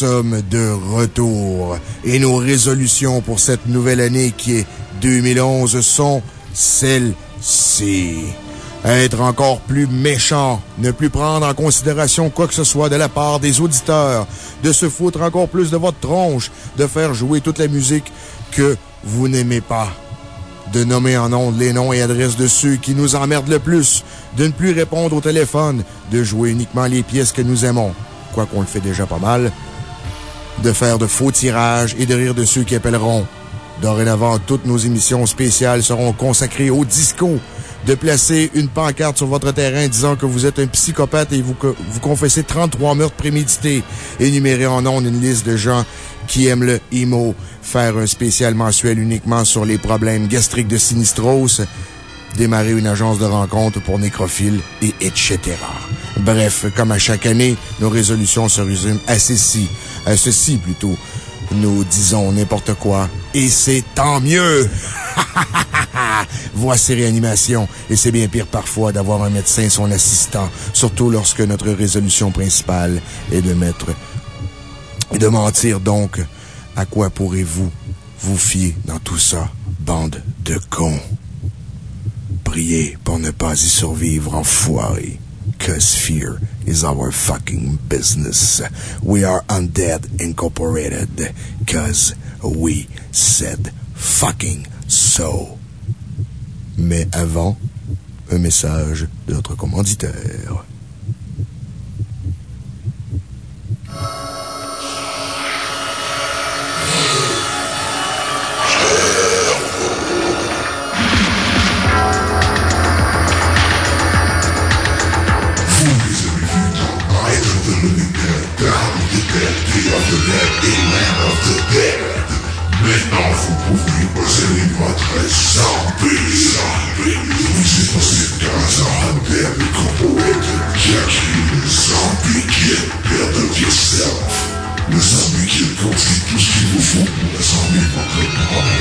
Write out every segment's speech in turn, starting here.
sommes de retour et nos résolutions pour cette nouvelle année qui est 2011 sont celles-ci. Être encore plus méchant, ne plus prendre en considération quoi que ce soit de la part des auditeurs, de se foutre encore plus de votre tronche, de faire jouer toute la musique que vous n'aimez pas de nommer en ondes les noms et adresses de ceux qui nous emmerdent le plus, de ne plus répondre au téléphone, de jouer uniquement les pièces que nous aimons, quoi qu'on le fait déjà pas mal, de faire de faux tirages et de rire de ceux qui appelleront. Dorénavant, toutes nos émissions spéciales seront consacrées au disco. De placer une pancarte sur votre terrain disant que vous êtes un psychopathe et vous, vous confessez 33 meurtres prémédités. Énumérer en ondes une liste de gens qui aiment le emo. Faire un spécial mensuel uniquement sur les problèmes gastriques de Sinistros démarrer une agence de rencontres pour nécrophiles et etc. Bref, comme à chaque année, nos résolutions se résument à ceci, à ceci plutôt. Nous disons n'importe quoi et c'est tant mieux! Voici réanimation et c'est bien pire parfois d'avoir un médecin et son assistant, surtout lorsque notre résolution principale est de mettre et de mentir donc. À quoi pourrez-vous vous fier dans tout ça, bande de cons? Priez pour ne pas y survivre, enfoiré. Cause fear is our fucking business. We are Undead Incorporated. Cause we said fucking so. Mais avant, un message de notre commanditaire. Maintenant, vous pouvez posséder votre zombie. Vous êtes passé 15 ans à qui a créé le zombie kit Build of Yourself. Le zombie kit contient tout ce qu'il vous faut pour assembler votre propre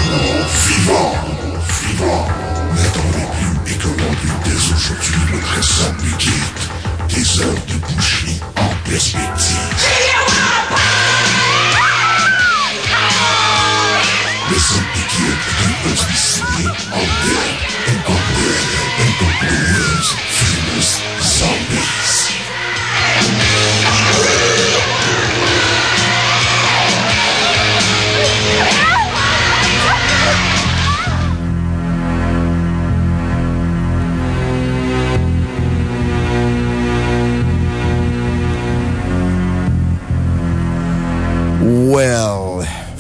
vivant. Vivant. N'attendez plus et commandez dès aujourd'hui notre zombie kit. Des heures de boucherie en perspective. Listen again, you must be sitting out there and up there and up the winds.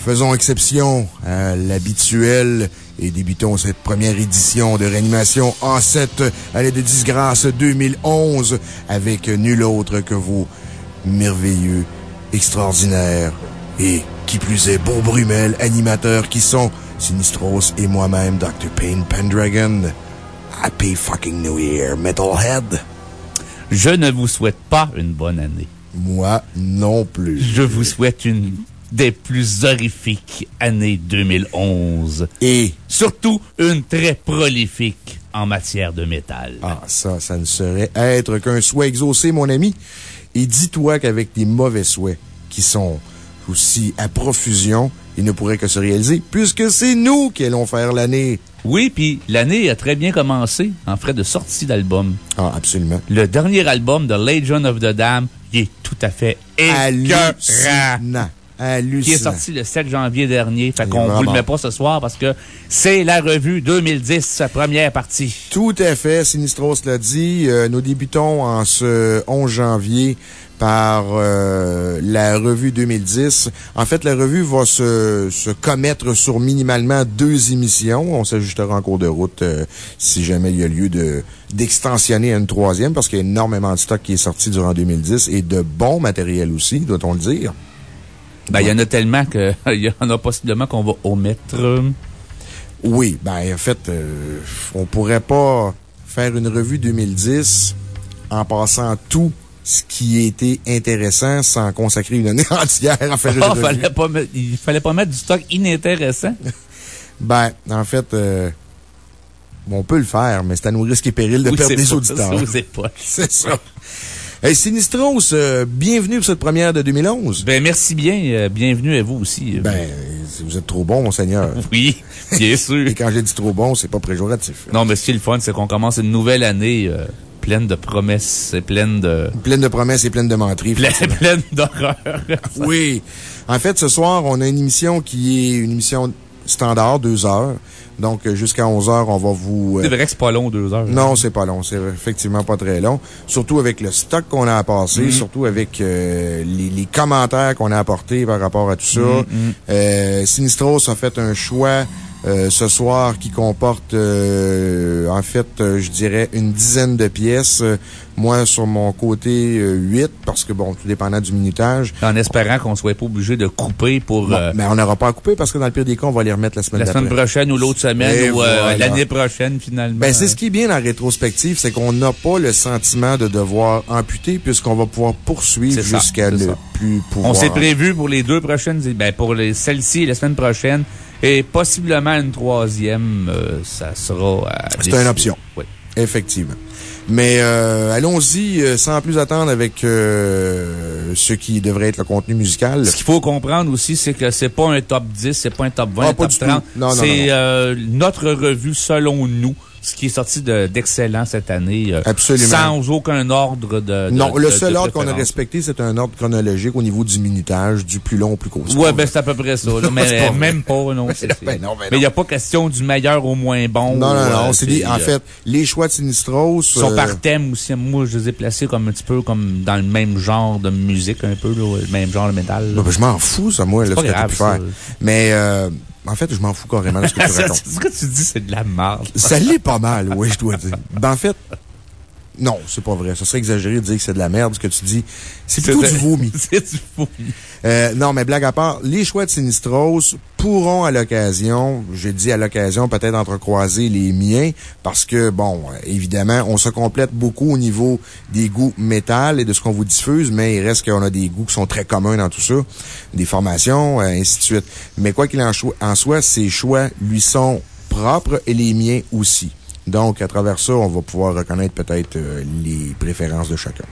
Faisons exception à l'habituel et débutons cette première édition de réanimation en cette année de disgrâce 2011 avec nul autre que vos merveilleux, extraordinaires et qui plus est beau Brumel, animateurs qui sont Sinistros et moi-même, Dr. Payne Pendragon. Happy fucking New Year, Metalhead. Je ne vous souhaite pas une bonne année. Moi non plus. Je vous souhaite une des plus horrifiques années 2011. Et surtout une très prolifique en matière de métal. Ah, ça, ça ne serait être qu'un souhait exaucé, mon ami. Et dis-toi qu'avec des mauvais souhaits qui sont aussi à profusion, ils ne pourraient que se réaliser puisque c'est nous qui allons faire l'année. Oui, puis l'année a très bien commencé en frais de sortie d'album. Ah, absolument. Le dernier album de Legion of the Dam, il est tout à fait. Hallucinant. Qui est sorti le 7 janvier dernier. Fait qu'on vous le met pas ce soir parce que c'est la revue 2010, sa première partie. Tout à fait, Sinistros l'a dit. Euh, nous débutons en ce 11 janvier par euh, la revue 2010. En fait, la revue va se, se commettre sur minimalement deux émissions. On s'ajustera en cours de route euh, si jamais il y a lieu de d'extensionner à une troisième parce qu'il y a énormément de stock qui est sorti durant 2010 et de bon matériel aussi, doit-on le dire. Ben, il y en a tellement qu'il y en a possiblement qu'on va omettre. Oui, ben, en fait, euh, on pourrait pas faire une revue 2010 en passant tout ce qui était intéressant sans consacrer une année entière à faire une Ah, revue. fallait pas mettre- il fallait pas mettre du stock inintéressant. Ben, en fait, euh, on peut le faire, mais c'est à nos risques et périls de Oui, perdre des auditeurs. C'est ça. Hey, Sinistros, euh, bienvenue pour cette première de 2011. Ben, merci bien. euh, bienvenue à vous aussi. Ben, si vous êtes trop bon, monseigneur. oui, bien sûr. Et quand j'ai dit trop bon, c'est pas préjoratif. Non, mais ce qui est le fun, c'est qu'on commence une nouvelle année euh, pleine de promesses et pleine de. Pleine de promesses et pleine de menteries. pleine, pleine d'horreur. Oui. En fait, ce soir, on a une émission qui est une émission standard, deux heures. Donc, euh, jusqu'à 11 heures, on va vous... euh, C'est vrai que c'est pas long, deux heures. Non, c'est pas long. C'est effectivement pas très long. Surtout avec le stock qu'on a à passer, Mhm. surtout avec euh, les, les commentaires qu'on a apportés par rapport à tout ça. Mhm. Euh, Sinistros a fait un choix euh, ce soir qui comporte, euh, en fait, je dirais une dizaine de pièces. Moi, sur mon côté, euh, 8, parce que, bon, tout dépendant du minutage. En espérant qu'on soit pas obligé de couper pour Bon, euh, mais on n'aura pas à couper parce que dans le pire des cas, on va les remettre la semaine la d'après. semaine prochaine ou l'autre semaine ou euh, voilà. l'année prochaine, finalement. Ben, c'est ce qui est bien en rétrospective, c'est qu'on n'a pas le sentiment de devoir amputer puisqu'on va pouvoir poursuivre jusqu'à ne ça. plus pouvoir. On s'est prévu pour les deux prochaines, ben, pour celle-ci et la semaine prochaine, et possiblement une troisième, euh, ça sera à C'est une option. Oui. Effectivement. Mais euh, allons-y euh, sans plus attendre avec euh, ce qui devrait être le contenu musical. Ce qu'il faut comprendre aussi, c'est que c'est pas un top 10, c'est pas un top 20, Ah, un pas top du tout. 30. Non, non, C'est euh, notre revue selon nous, ce qui est sorti de- d'excellent cette année. euh, Absolument. Sans aucun ordre de. de- non, le de- seul ordre qu'on a respecté, c'est un ordre chronologique au niveau du minutage, du plus long au plus court. Ouais, ben c'est à peu près ça. là, mais pas vrai. même pas, non. ben ben mais il n'y a pas question du meilleur au moins bon. Non, non, ou, non. euh, c'est dit, en euh, fait, les choix de Sinistros. Sont euh, par thème aussi. Moi, je les ai placés comme un petit peu comme dans le même genre de musique, un peu, là, le même genre de métal. là. ben, je m'en fous, ça, moi, là, ce que tu faire. ça. Mais, euh, en fait, je m'en fous carrément de ce que tu racontes. ce que tu dis, c'est de la merde. Ça l'est pas mal, oui, je dois dire. Ben, en fait, non, c'est pas vrai. Ce serait exagéré de dire que c'est de la merde, ce que tu dis. C'est plutôt du vomi. C'est du vomi. Euh, non, mais blague à part, les choix de Sinistros pourront à l'occasion, je dis à l'occasion, peut-être entrecroiser les miens, parce que, bon, évidemment, on se complète beaucoup au niveau des goûts métal et de ce qu'on vous diffuse, mais il reste qu'on a des goûts qui sont très communs dans tout ça, des formations, euh, ainsi de suite. Mais quoi qu'il en, en soit, ces choix lui sont propres et les miens aussi. Donc, à travers ça, on va pouvoir reconnaître peut-être euh, les préférences de chacun.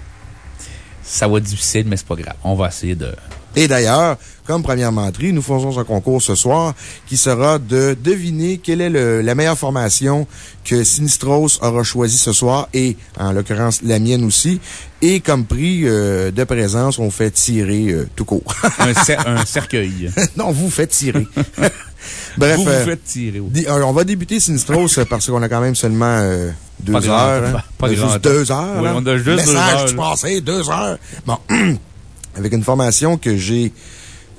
Ça va être difficile, mais c'est pas grave. On va essayer de. Et d'ailleurs, comme première menterie, nous faisons un concours ce soir qui sera de deviner quelle est le- la meilleure formation que Sinistros aura choisi ce soir et, en l'occurrence, la mienne aussi. Et comme prix euh, de présence, on fait tirer euh, tout court. Un, cer- un cercueil. non, vous faites tirer. Bref. vous vous euh, faites tirer. oui. Di- euh, on va débuter Sinistros euh, parce qu'on a quand même seulement euh, deux Pas grand- heures. hein. pas- juste deux heures. Oui, hein. on a juste deux Message heures, du là. passé, deux heures. Bon. Avec une formation que j'ai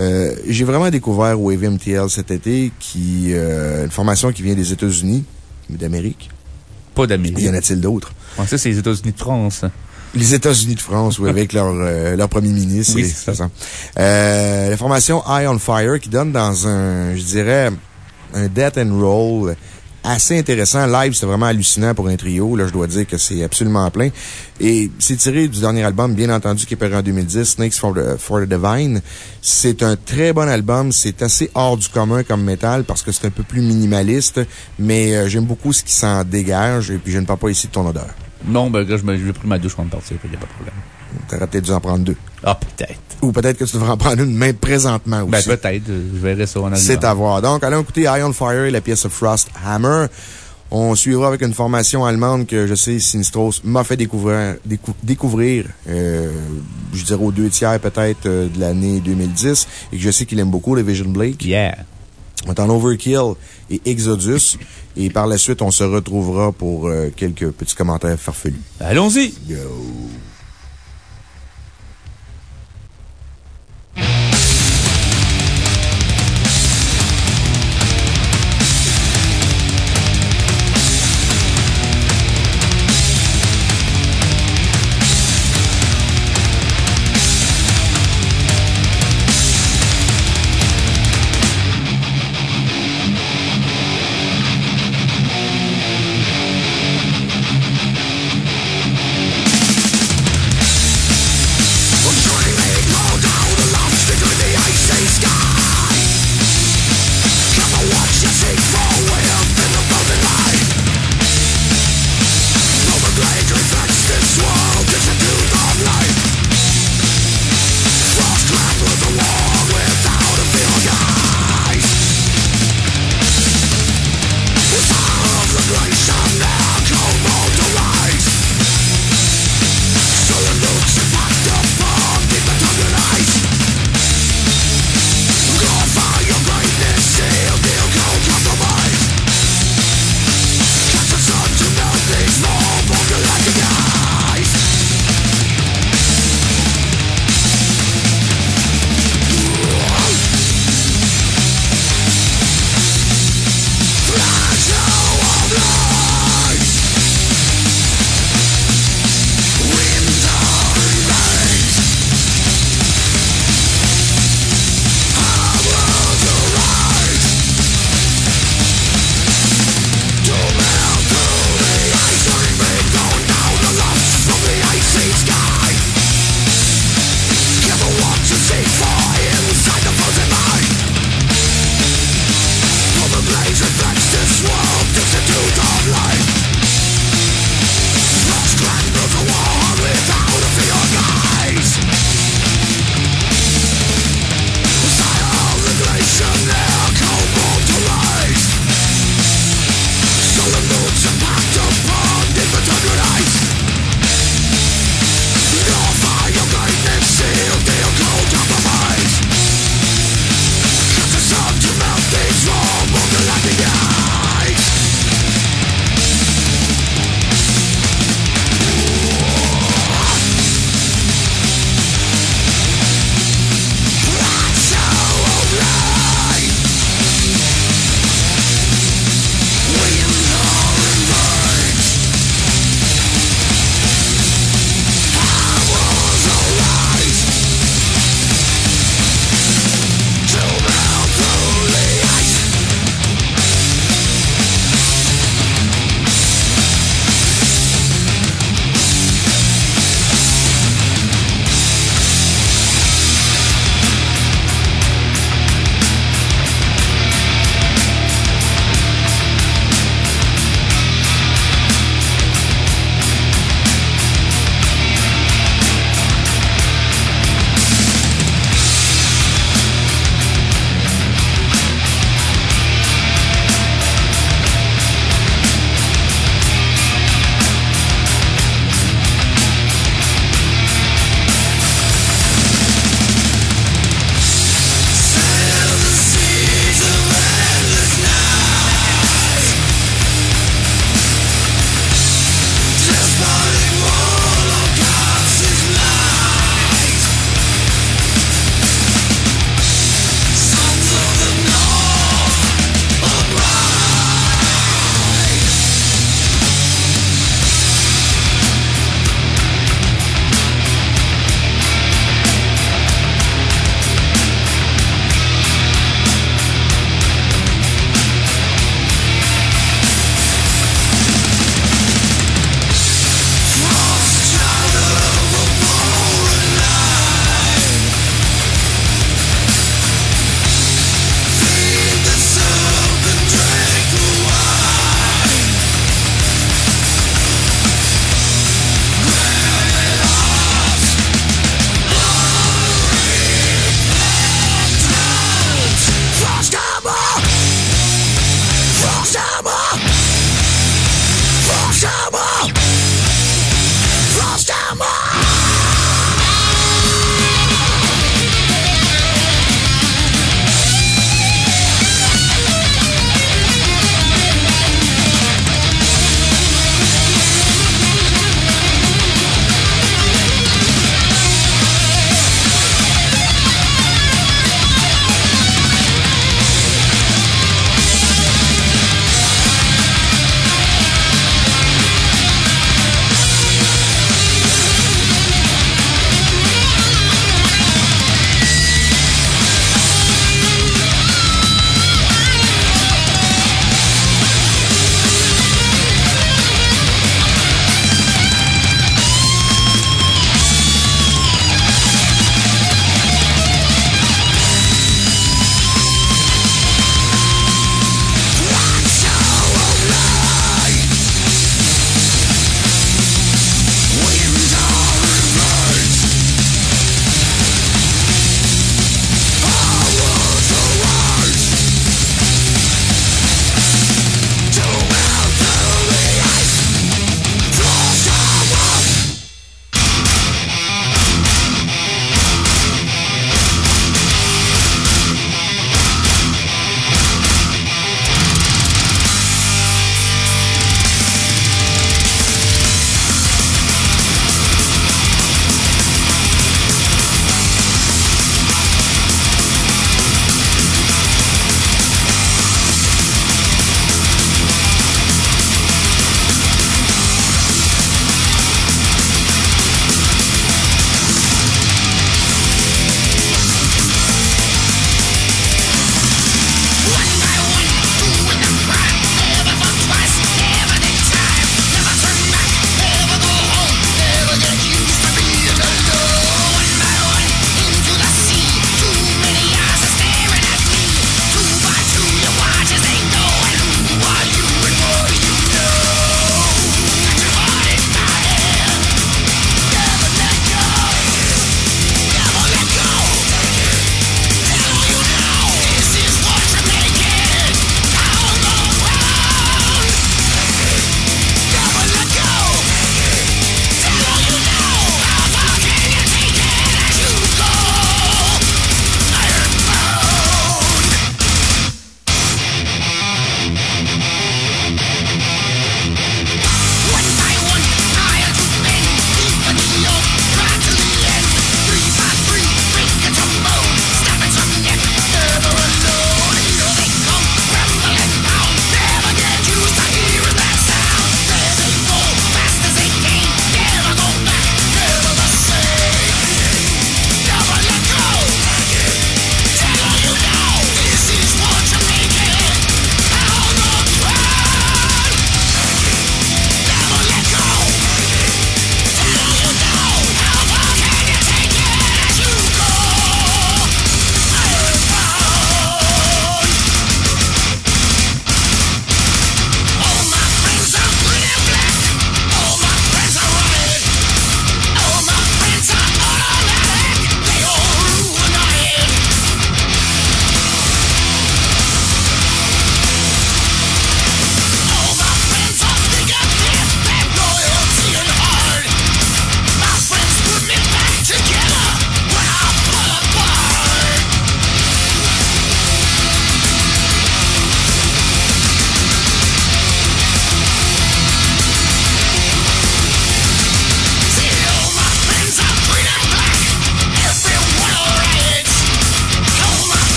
euh, j'ai vraiment découvert au AVMTL cet été, qui euh, une formation qui vient des États-Unis, d'Amérique. Pas d'Amérique. Y en a-t-il d'autres? Bon, ça, c'est les États-Unis de France. Les États-Unis de France, oui, avec leur, euh, leur premier ministre. Oui, c'est ça. Euh, la formation Eye on Fire qui donne dans un, je dirais, un death and roll assez intéressant. Live, c'est vraiment hallucinant pour un trio. Là, je dois dire que c'est absolument plein. Et c'est tiré du dernier album, bien entendu, qui est paru en 2010, Snakes for the, for the Divine. C'est un très bon album. C'est assez hors du commun comme métal parce que c'est un peu plus minimaliste, mais euh, j'aime beaucoup ce qui s'en dégage. Et puis, je ne parle pas ici de ton odeur. Non, ben, je vais pris ma douche avant de partir, il n'y a pas de problème. T'aurais peut-être dû en prendre deux. Ah, peut-être. Ou peut-être que tu devrais en prendre une même présentement aussi. Ben, peut-être. Je verrai ça en arrivant. C'est à voir. Donc, allons écouter Eye on Fire et la pièce Frost Hammer. On suivra avec une formation allemande que je sais Sinistros m'a fait découvrir, décou- découvrir euh, je dirais aux deux tiers peut-être euh, de l'année 2010 et que je sais qu'il aime beaucoup, le Vision Blake. Yeah. On est en Overkill et Exodus. Et par la suite, on se retrouvera pour euh, quelques petits commentaires farfelus. Allons-y. Go.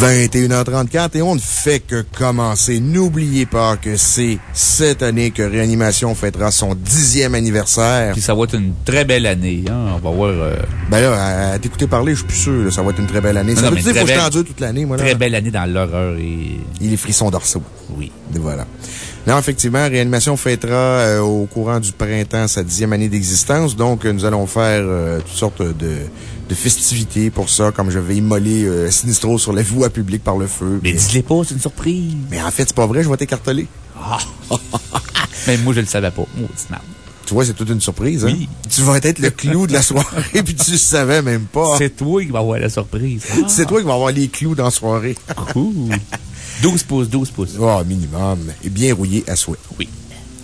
21h34 et on ne fait que commencer. N'oubliez pas que c'est cette année que Réanimation fêtera son dixième anniversaire. Puis ça va être une très belle année. Hein? On va voir. euh, Ben là, à t'écouter parler, je suis plus sûr, là, ça va être une très belle année. Non, ça non, veut dire qu'il faut que je belle- t'endure toute l'année, moi, là. Très belle année dans l'horreur et. Et les frissons dorsaux. Oui. Et voilà. Non, effectivement, Réanimation fêtera euh, au courant du printemps sa dixième année d'existence. Donc, euh, nous allons faire euh, toutes sortes de, de festivités pour ça, comme je vais immoler euh, Sinistro sur la voie publique par le feu. Mais dis-les pas, c'est une surprise. Mais en fait, c'est pas vrai, je vais t'écarteler. Mais moi, je le savais pas. Maudite merde. Tu vois, c'est toute une surprise, hein? Oui. Tu vas être le clou de la soirée, puis tu le savais même pas. C'est toi qui vas avoir la surprise. C'est toi qui vas avoir les clous dans la soirée. Cool. 12 pouces, 12 pouces. Oh, minimum. Et bien rouillé à souhait. Oui.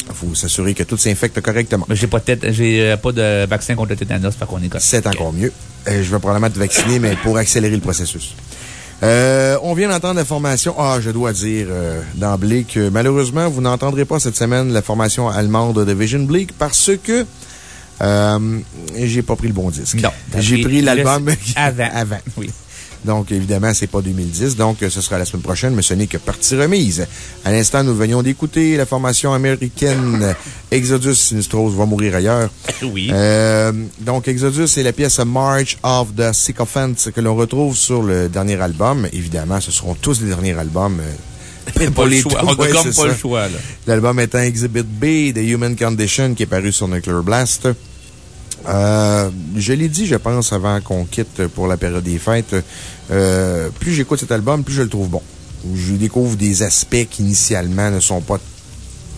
Il faut s'assurer que tout s'infecte correctement. Mais j'ai pas de tête, euh, pas de vaccin contre le tétanos, fait qu'on est correct. C'est encore mieux. Euh, je vais probablement te vacciner, mais pour accélérer le processus. Euh, on vient d'entendre la formation. Ah, je dois dire euh, d'emblée que malheureusement, vous n'entendrez pas cette semaine la formation allemande de Vision Bleak parce que euh, j'ai pas pris le bon disque. Non. J'ai pris l'album avant. avant. Oui. Donc, évidemment, c'est pas 2010. Donc, ce sera la semaine prochaine, mais ce n'est que partie remise. À l'instant, nous venions d'écouter la formation américaine Exodus Sinistros va mourir ailleurs. Oui. Euh, donc, Exodus, c'est la pièce March of the Sycophants que l'on retrouve sur le dernier album. Évidemment, ce seront tous les derniers albums. euh, Pas le les choix. On ouais, pas le choix. L'album étant Exhibit B, The Human Condition, qui est paru sur Nuclear Blast. Euh, je l'ai dit, je pense, avant qu'on quitte pour la période des fêtes. euh, plus j'écoute cet album, plus je le trouve bon. Je découvre des aspects qui, initialement, ne sont pas,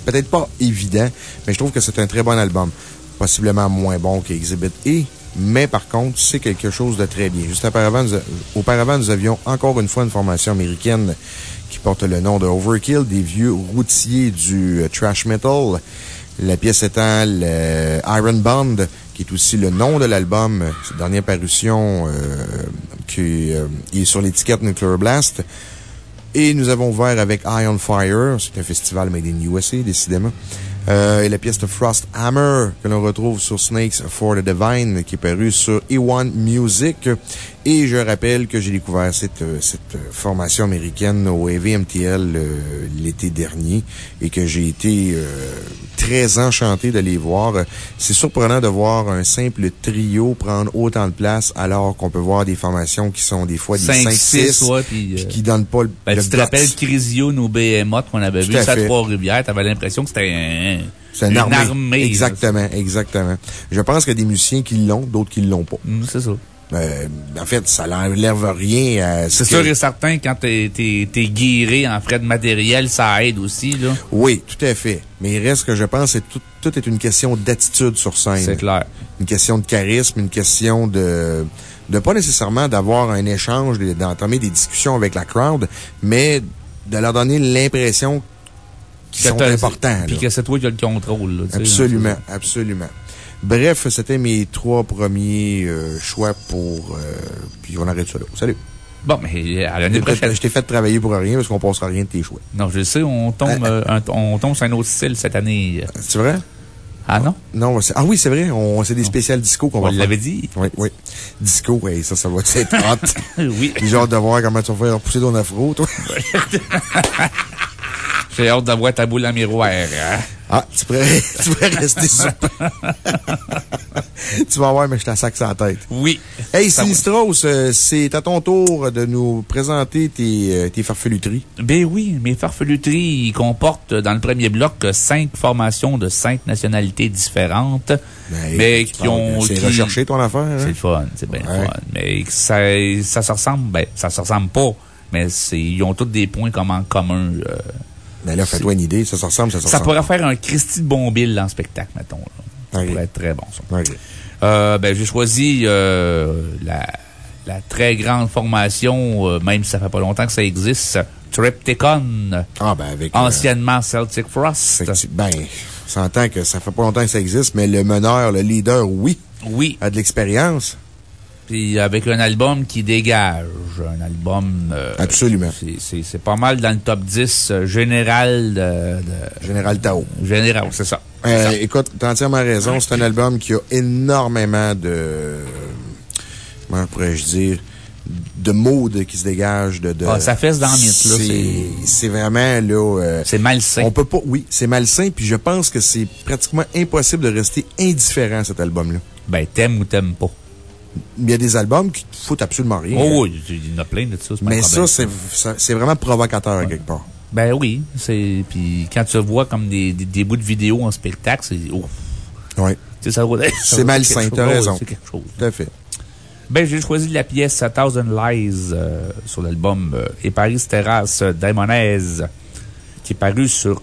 peut-être pas évidents, mais je trouve que c'est un très bon album. Possiblement moins bon qu'Exhibit A, mais par contre, c'est quelque chose de très bien. Juste auparavant, nous, auparavant, nous avions encore une fois une formation américaine qui porte le nom de Overkill, des vieux routiers du euh, trash metal. La pièce étant le Iron Bond, qui est aussi le nom de l'album, euh, cette dernière parution, euh, qui euh, est sur l'étiquette Nuclear Blast. Et nous avons ouvert avec Eye on Fire. C'est un festival made in USA, décidément. Euh, et la pièce de Frost Hammer, que l'on retrouve sur Snakes for the Divine, qui est paru sur E1 Music. Et je rappelle que j'ai découvert cette, euh, cette euh, formation américaine au AVMTL euh, l'été dernier et que j'ai été euh, très enchanté de les voir. C'est surprenant de voir un simple trio prendre autant de place alors qu'on peut voir des formations qui sont des fois des 5, 5, 6, 6, ouais, puis, euh, qui donnent pas le, Ben, le tu te rappelles Crisione ou Behemoth qu'on avait vu à. Trois-Rivières, t'avais l'impression que c'était un, C'est une, armée. Exactement, exactement. Je pense qu'il y a des musiciens qui l'ont, d'autres qui l'ont pas. Mm, c'est ça. Euh, en fait, ça n'enlève rien à ce C'est que- sûr et certain, quand t'es, guiré en frais de matériel, ça aide aussi, là. Oui, tout à fait. Mais il reste que je pense que tout, tout est une question d'attitude sur scène. C'est clair. Une question de charisme, une question de, de pas nécessairement d'avoir un échange, de- d'entamer des discussions avec la crowd, mais de leur donner l'impression qui Que sont importants. Puis que c'est toi qui as le contrôle. là, sais. Absolument, absolument. Bref, c'était mes trois premiers euh, choix pour... euh, puis on arrête ça là. Salut. Bon, mais à l'année Je t'ai fait- prochaine. je t'ai fait travailler pour rien parce qu'on passera rien de tes choix. Non, je sais, on tombe, Ah, euh, un- on tombe sur un autre style cette année. C'est vrai? Ah non? Non, ah oui, c'est vrai. On, c'est des spéciales disco qu'on On va faire. l'avait dit. Oui, oui. Disco, oui, ça, ça va être hot. Oui. J'ai hâte de voir comment tu vas faire pousser ton afro, toi. J'ai hâte d'avoir ta boule en miroir. hein. Ah, tu pourrais, tu pourrais rester sur. tu vas voir, mais je t'assaque la tête. Oui. Hey. Sinistros, euh, c'est à ton tour de nous présenter tes, euh, tes farfeluteries. Ben oui, mes farfeluteries ils comportent dans le premier bloc cinq formations de cinq nationalités différentes. Ben, mais qui ont. C'est qui- recherché ton affaire, C'est hein? le fun, c'est bien Ouais. le fun. Mais ça, ça se ressemble, ben, ça se ressemble pas. Mais c'est, ils ont tous des points comme en commun. euh. Ben là, fais-toi une idée. Ça se ressemble, ça ça ressemble. pourrait faire un Christy de bon bill en spectacle, mettons. là. Ça pourrait être très bon, ça. Euh, ben, j'ai choisi euh, la, la très grande formation, euh, même si ça fait pas longtemps que ça existe, Triptychon, Ah, ben, avec. euh, anciennement Celtic Frost. ben, s'entend que ça fait pas longtemps que ça existe, mais le meneur, le leader, oui, Oui, a de l'expérience. Puis avec un album qui dégage, un album... euh, Absolument. c'est- pas mal dans le top 10 euh, général de... de- Général Tao. général, c'est ça. C'est Euh, ça. écoute, t'as entièrement raison. C'est un album qui a énormément de. Comment pourrais-je dire? De modes qui se dégagent. De, de- Ah, ça fesse dans le mythe, là, C'est- vraiment, là. euh, C'est malsain. on peut pas. Oui, c'est malsain, puis je pense que c'est pratiquement impossible de rester indifférent à cet album-là. Ben, t'aimes ou t'aimes pas. Il y a des albums qui te foutent absolument rien. Oh oui, il y en a plein de ça, Mais ça, c'est vraiment provocateur, à quelque part. Ben oui. Puis quand tu vois comme des, des, des bouts de vidéo en spectacle, c'est. ouf. Oui, C'est malsain, t'as raison. C'est quelque chose. tout à fait. Ben, j'ai choisi la pièce A Thousand Lies euh, sur l'album euh, Et Paris Terrace Daimonaise, qui est paru sur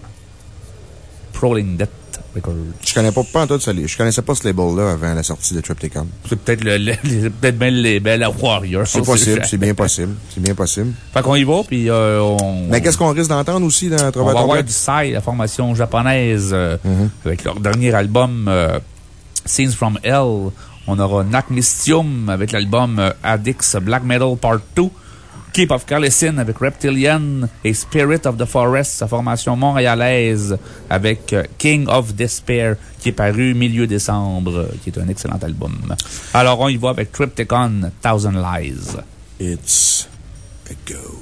Records. Je connais pas, pas en tout ça. Je connaissais pas ce label-là avant la sortie de Triptychon. C'est peut-être le, le- peut-être bien le label à Warrior. C'est on possible, c'est bien possible. C'est bien possible. Fait qu'on y va, puis euh, on. Mais qu'est-ce qu'on risque d'entendre aussi dans On Trouver va avoir du Psy, la formation japonaise, euh, Mhm. avec leur dernier album, euh, Scenes from Hell. On aura Nakmistium avec l'album Addicts Black Metal Part 2. Keep of Carlessin avec Reptilian et Spirit of the Forest, sa formation montréalaise avec euh, King of Despair, qui est paru milieu décembre, qui est un excellent album. Alors, on y va avec Triptychon, Thousand Lies. It's a go.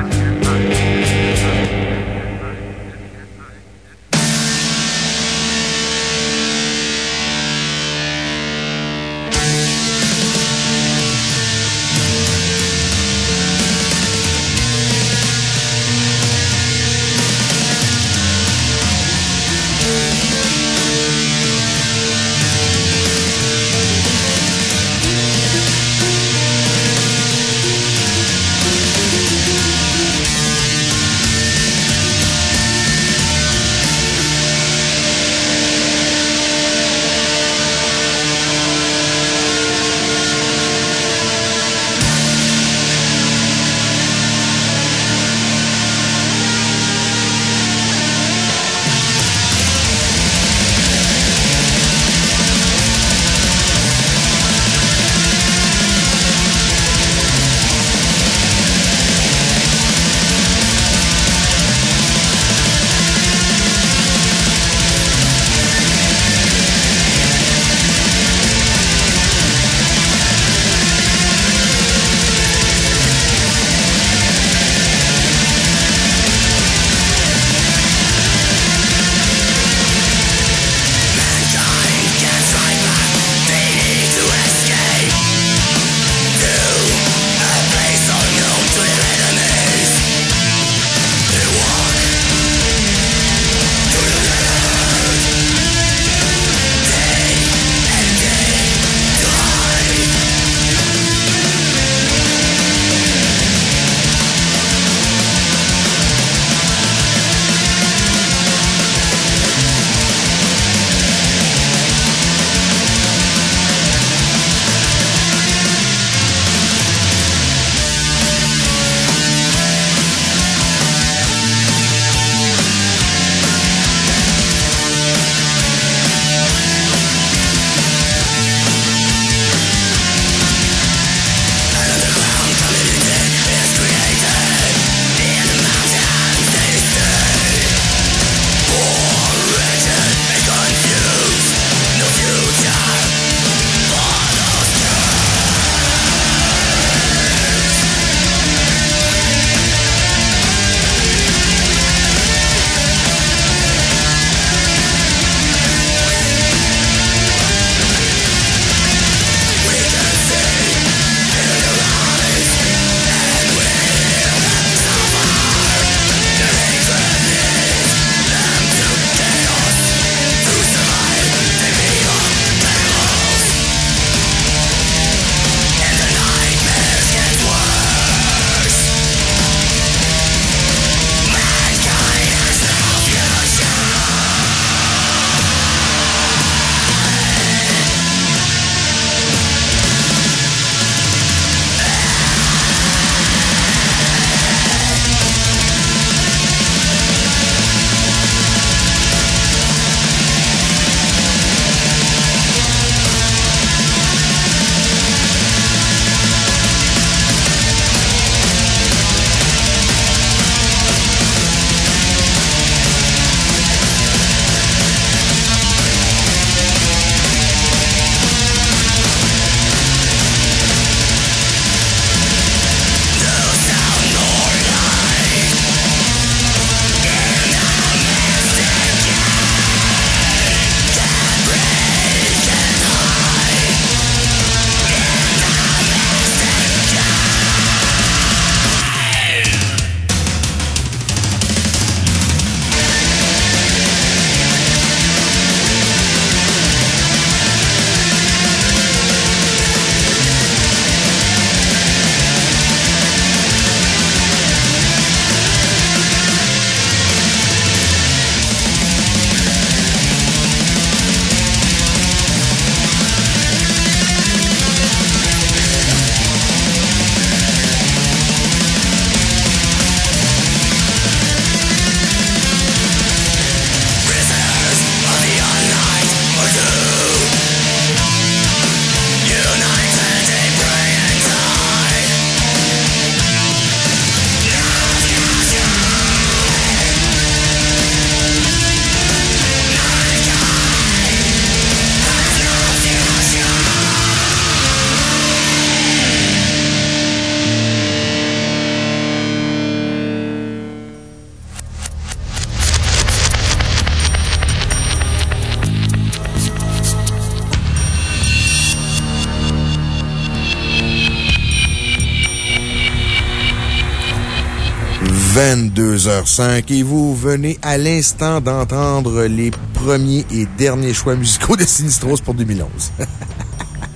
22h05 et vous venez à l'instant d'entendre les premiers et derniers choix musicaux de Sinistros pour 2011.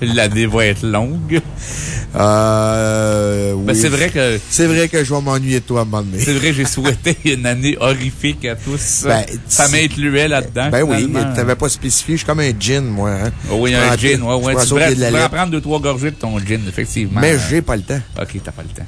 L'année va être longue. Euh, Ben, oui. c'est vrai que. C'est vrai que je vais m'ennuyer de toi à un moment donné. C'est vrai que j'ai souhaité une année horrifique à tous. Ben, ça m'incluait là-dedans. Ben oui, finalement. t'avais pas spécifié. Je suis comme un gin, moi. Hein. Oh oui, un gin, ouais, ouais. Tu pourrais, prendre deux, trois gorgées de ton gin, effectivement. Mais j'ai pas le temps. Ok, t'as pas le temps.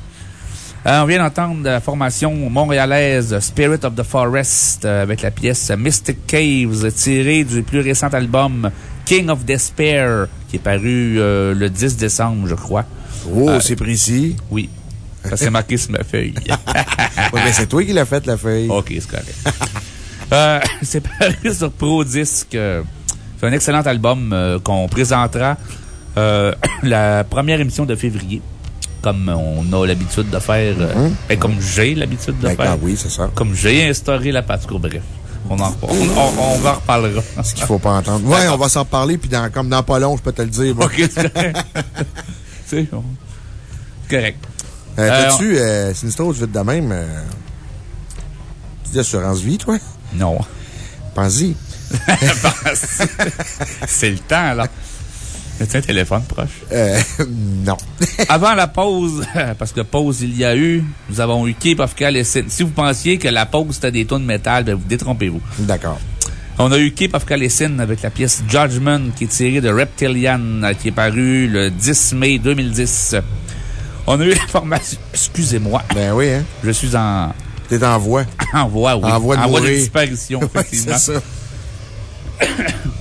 Euh, on vient d'entendre la formation montréalaise Spirit of the Forest euh, avec la pièce Mystic Caves tirée du plus récent album King of Despair qui est paru euh, le 10 décembre, je crois. Oh, c'est précis. Oui. Ça s'est marqué sur ma feuille. Ouais, mais c'est toi qui l'as fait, la feuille. OK, c'est correct. C'est paru sur Pro Disc. C'est un excellent album qu'on présentera la première émission de février, comme on a l'habitude de faire, euh, ben, comme j'ai l'habitude de Ben, faire. ah oui, c'est ça. Comme j'ai instauré la parcours. Bref, on en, on, on, on en reparlera. Ce qu'il faut pas entendre. Ouais, on va s'en parler, puis dans, comme dans pas long, je peux te le dire. OK, c'est correct. c'est correct. Euh, Euh, T'as-tu, euh, Sinistros, vite de même, euh, tu dis assurance vie, toi? Non. Pense-y. c'est le temps, là. As-tu un téléphone proche? Euh, non. Avant la pause, parce que pause il y a eu, nous avons eu Keep of Sin. Si vous pensiez que la pause c'était des tons de métal, ben vous détrompez-vous. D'accord. On a eu Keep of Sin avec la pièce Judgment qui est tirée de Reptilian euh, qui est paru le 10 mai 2010. On a eu la formation, excusez-moi, Ben oui, hein. je suis en, T'es en voie. en voie, oui. En voie de mourir. disparition, Ouais, effectivement. c'est ça.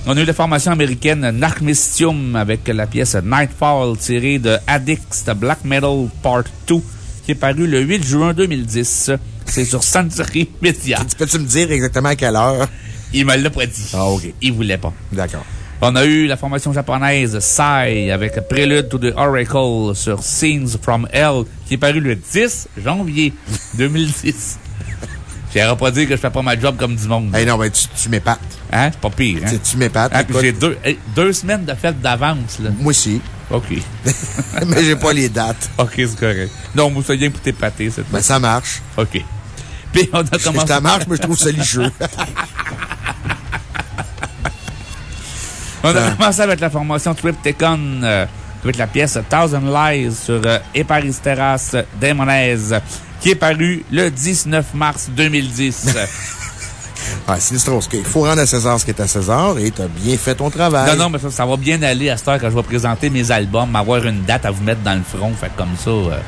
On a eu la formation américaine Narcmistium avec la pièce Nightfall tirée de Addicts de Black Metal Part 2 qui est paru le 8 juin 2010. C'est sur Century Media. Peux-tu me dire exactement à quelle heure? Il me l'a pas dit. Ah, OK. Il voulait pas. D'accord. On a eu la formation japonaise Sai avec Prelude to the Oracle sur Scenes from Hell qui est paru le 10 janvier 2010. J'irai pas dire que je fais pas ma job comme du monde. Hey, non, ben, tu, tu m'épates. Hein? C'est pas pire, hein? Tu- m'épates. Ah, j'ai deux, deux semaines de fête d'avance, là. Moi aussi. OK. mais j'ai pas les dates. OK, c'est correct. Non, c'est bien pour t'épater, cette Ben, ça marche. OK. Puis, on a commencé. Ça marche, mais je trouve ça licheux. On a commencé avec la formation Triptychon, euh, avec la pièce Thousand Lies sur euh, Eparisteras Daemones, qui est paru le 19 mars 2010. Ah, Sinistros, il faut rendre à César ce qui est à César et t'as bien fait ton travail. non, non, mais ça, ça va bien aller à cette heure quand je vais présenter mes albums, avoir une date à vous mettre dans le front. Fait comme ça. euh,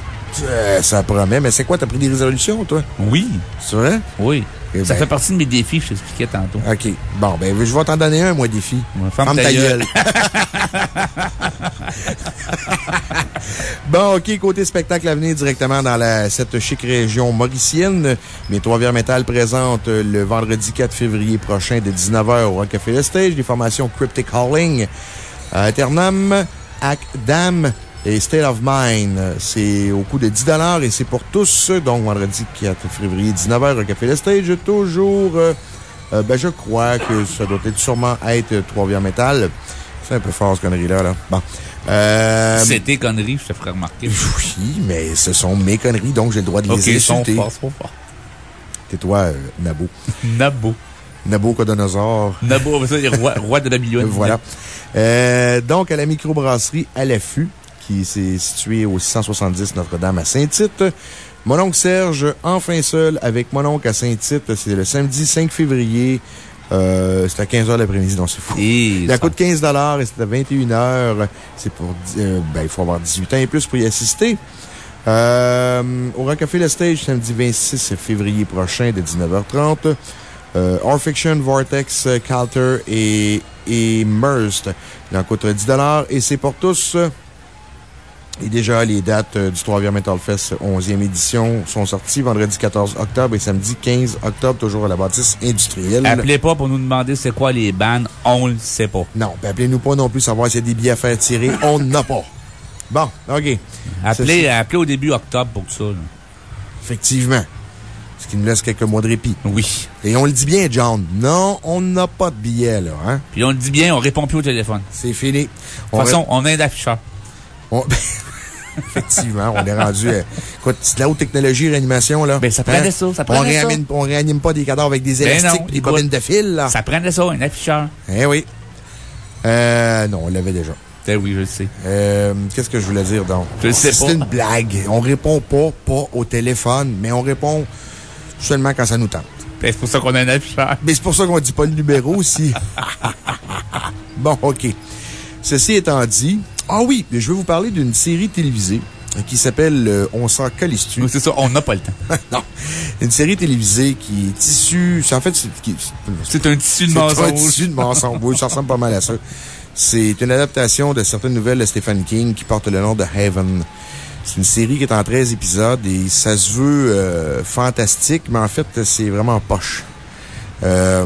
Euh, ça promet, mais c'est quoi? T'as pris des résolutions, toi? oui, C'est vrai? oui. Eh ça ben. fait partie de mes défis, je t'expliquais tantôt. OK. Bon, ben, je vais t'en donner un, moi, défi. Ouais, ferme Ferme ta ta gueule. gueule. Bon, OK, côté spectacle à venir directement dans cette chic région mauricienne. Mais Trois-Rivières Metal présente euh, le vendredi 4 février prochain de 19h au Rockefeller Stage les formations Cryptic Calling, euh, Eternam, Dam et State of Mind. C'est au coût de 10 et c'est pour tous. Donc, vendredi 4 février, 19h, Rockefeller Stage. Toujours, euh, euh, ben, je crois que ça doit être sûrement être Trois-Rivières Metal. C'est un peu fort, ce connerie-là, là. Bon. Euh, C'est tes conneries, je te ferai remarquer. oui, mais ce sont mes conneries, donc j'ai le droit de les insulter. Tais-toi, euh, Nabo. Nabo. Nabucodonosor. Nabo, ça, il est roi, roi de Babylone. Voilà. Euh, donc, à la microbrasserie à l'affût, qui est située au 670 Notre-Dame à Saint-Tite. Mon oncle Serge, enfin seul, avec mon oncle à Saint-Tite. C'est le samedi 5 février. Euh, c'est à 15h l'après-midi, donc c'est fou. Et Ça coûte 15 et c'est à 21h. C'est pour, euh, ben, il faut avoir 18 ans et plus pour y assister. Euh, au Rockefeller Stage, samedi 26 février prochain, de 19h30. Euh, Orfiction, Vortex, euh, Calter et, et Merst. Il en coûte 10 et c'est pour tous. Et déjà, les dates euh, du 3 Metal Fest 11e édition sont sorties vendredi 14 octobre et samedi 15 octobre, toujours à la bâtisse industrielle. Appelez pas pour nous demander c'est quoi les bandes, on le sait pas. Non, ben appelez-nous pas non plus savoir s'il y a des billets à faire tirer. On n'en a pas. Bon, OK. Appelez, appelez au début octobre pour ça. là. Effectivement. Ce qui nous laisse quelques mois de répit. Oui. Et on le dit bien, John. Non, on n'a pas de billets, là, hein. Puis on le dit bien, on répond plus au téléphone. C'est fini. De toute façon, on est d'afficheur. On... Effectivement, on est rendu. euh, écoute, c'est de la haute technologie, réanimation, là. Ben, ça prenait ça, ça on prenait ça. réanime, on réanime pas des cadavres avec des Ben élastiques non, et des bobines de fil, là. Ça prenait ça, un afficheur. Eh oui. Euh, non, on l'avait déjà. Ben oui, je le sais. Euh, qu'est-ce que je voulais dire, donc? Je sais C'est pas. une blague. On répond pas, pas au téléphone, mais on répond seulement quand ça nous tente. Ben, c'est pour ça qu'on a un afficheur. Mais c'est pour ça qu'on dit pas le numéro aussi. bon, OK. Ceci étant dit, ah oui, je vais vous parler d'une série télévisée qui s'appelle euh, On s'en calistu. C'est ça, on n'a pas le temps. non. Une série télévisée qui est issue. c'est- En fait, c'est un tissu de c'est un mensonge. tissu de mensonge. Oui, ça ressemble pas mal à ça. C'est une adaptation de certaines nouvelles de Stephen King qui porte le nom de Heaven. C'est une série qui est en 13 épisodes et ça se veut euh, fantastique, mais en fait, c'est vraiment poche. Euh,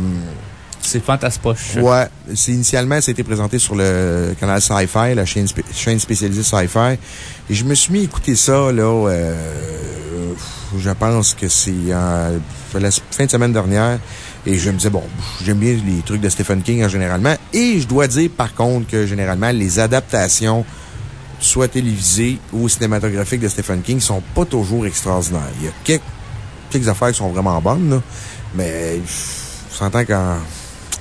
C'est fantaspoche. Ouais, initialement, ça a été présenté sur le canal Sci-Fi, la chaîne, chaîne spécialisée Sci-Fi. Et je me suis mis à écouter ça, là, euh, je pense que c'est euh, la fin de semaine dernière. Et je me disais, bon, j'aime bien les trucs de Stephen King en généralement. Et je dois dire, par contre, que généralement, les adaptations, soit télévisées ou cinématographiques de Stephen King, sont pas toujours extraordinaires. Il y a quelques, quelques affaires qui sont vraiment bonnes, là, mais je s'entend qu'en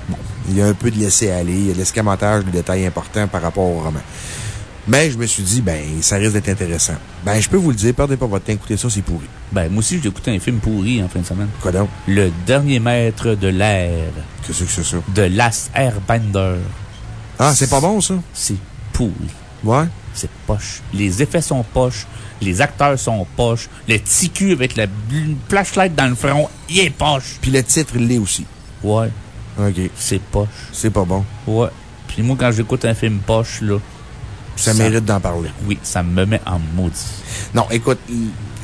Bon, il y a un peu de laisser-aller, il y a de l'escamotage de détails importants par rapport au roman. Mais je me suis dit, ben, ça risque d'être intéressant. Ben, je peux vous le dire, perdez pas votre temps, écoutez ça, c'est pourri. Ben, moi aussi, j'ai écouté un film pourri en fin de semaine. Quoi donc? Le dernier maître de l'air. Qu'est-ce que c'est ça? De Last Airbender. Ah, c'est pas bon, ça? C'est pourri. Ouais? C'est poche. Les effets sont poches. Les acteurs sont poches. Le petit cul avec la flashlight dans le front, il est poche. Puis le titre, il l'est aussi. Ouais. OK. C'est poche. C'est pas bon. Ouais. Puis moi, quand j'écoute un film poche, là. Ça, mérite d'en parler. Oui, ça me met en maudit. Non, écoute,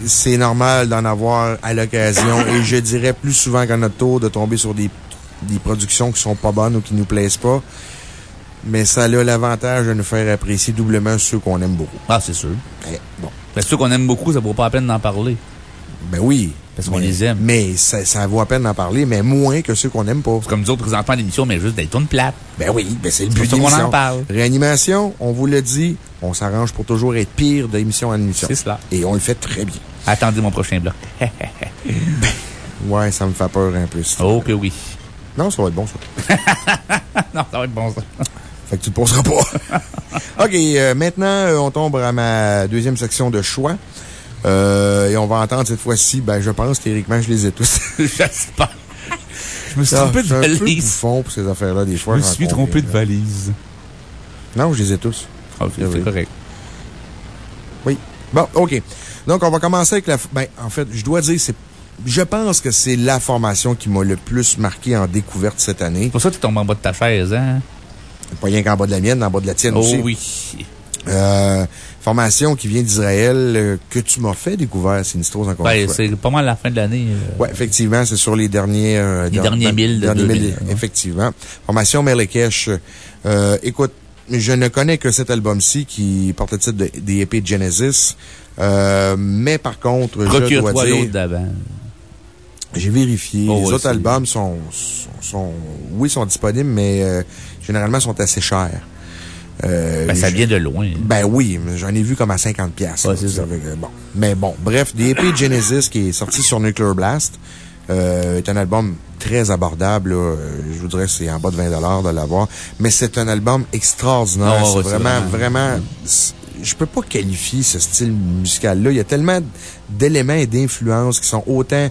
c'est normal d'en avoir à l'occasion et je dirais plus souvent qu'à notre tour de tomber sur des, des productions qui sont pas bonnes ou qui nous plaisent pas. Mais ça a l'avantage de nous faire apprécier doublement ceux qu'on aime beaucoup. Ah, c'est sûr. Eh, bon. Ben, ceux qu'on aime beaucoup, ça vaut pas la peine d'en parler. Ben oui. Parce qu'on les aime. Mais ça, ça vaut à peine d'en parler, mais moins que ceux qu'on aime pas. C'est comme nous autres, présentement, l'émission, mais juste des tournes plates. Ben oui, ben c'est le but qu'on en parle. Réanimation, on vous le dit, on s'arrange pour toujours être pire d'émission en émission. C'est cela. Et on le fait très bien. Attendez mon prochain bloc. Ouais, ça me fait peur un peu. oh que oui. Non, ça va être bon, ça. non, ça va être bon, ça. Fait que tu ne penseras pas. OK, euh, maintenant, euh, on tombe à ma deuxième section de choix. Euh, et on va entendre cette fois-ci, ben, je pense, théoriquement, je les ai tous. J'espère. Je me suis trompé de valise. bouffon pour ces affaires-là, des fois. Je me suis trompé de valise. Non, je les ai tous. Ah, c'est Oui. correct. Oui. Bon, OK. Donc, on va commencer avec la. Ben, en fait, je dois dire, c'est. Je pense que c'est la formation qui m'a le plus marqué en découverte cette année. C'est pour ça que tu tombes en bas de ta chaise, hein? Pas rien qu'en bas de la mienne, en bas de la tienne Oh aussi. oui. Euh, formation qui vient d'Israël, euh, que tu m'as fait découvrir, Sinistros, encore une Ben, fois. c'est pas mal la fin de l'année. euh. Ouais, effectivement, c'est sur les derniers... euh, Les der- derniers mille de derniers 2000, mille, ouais. Effectivement. Formation Melekesh. Euh, écoute, je ne connais que cet album-ci qui porte le titre de, des épées de Genesis. Euh, mais par contre, je dois dire... d'avant. J'ai vérifié. Oh, les ouais, autres albums sont, sont, sont- oui, sont disponibles, mais euh, généralement sont assez chers. Euh, Ben, ça vient de loin. Ben oui, j'en ai vu comme à 50 pièces. Ouais, c'est ça. Bon. Mais bon, bref, The EP Genesis qui est sorti sur Nuclear Blast, euh, est un album très abordable, là. Euh, Je vous dirais que c'est en bas de 20 de l'avoir. Mais c'est un album extraordinaire. Oh, c'est vraiment, vraiment- vraiment, c'est- je peux pas qualifier ce style musical-là. Il y a tellement d'éléments et d'influences qui sont autant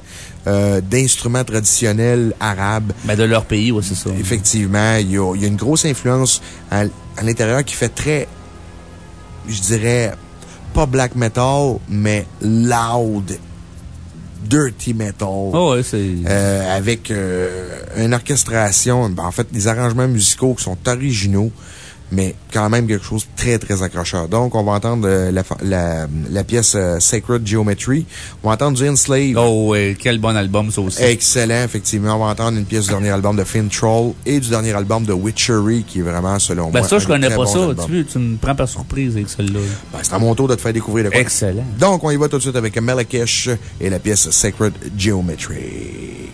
euh, d'instruments traditionnels arabes, Ben, de leur pays, ouais, c'est ça. Effectivement, il y a, il y a une grosse influence à, à l'intérieur qui fait très, je dirais, pas black metal, mais loud, dirty metal. Oh, ouais, c'est. Euh, avec euh, une orchestration, ben, en fait, des arrangements musicaux qui sont originaux, mais quand même quelque chose de très, très accrocheur. Donc, on va entendre euh, la, la, la pièce euh, Sacred Geometry. On va entendre du Enslave. Oh, ouais, quel bon album, ça aussi. Excellent, effectivement. On va entendre une pièce du dernier album de Finn Troll et du dernier album de Witchery, qui est vraiment, selon Ben, moi, ça, je connais pas bon ça. album. Tu, tu me prends par surprise avec celle-là. Ben, c'est à mon tour de te faire découvrir le quoi. Excellent. Donc, on y va tout de suite avec Melakesh et la pièce Sacred Geometry.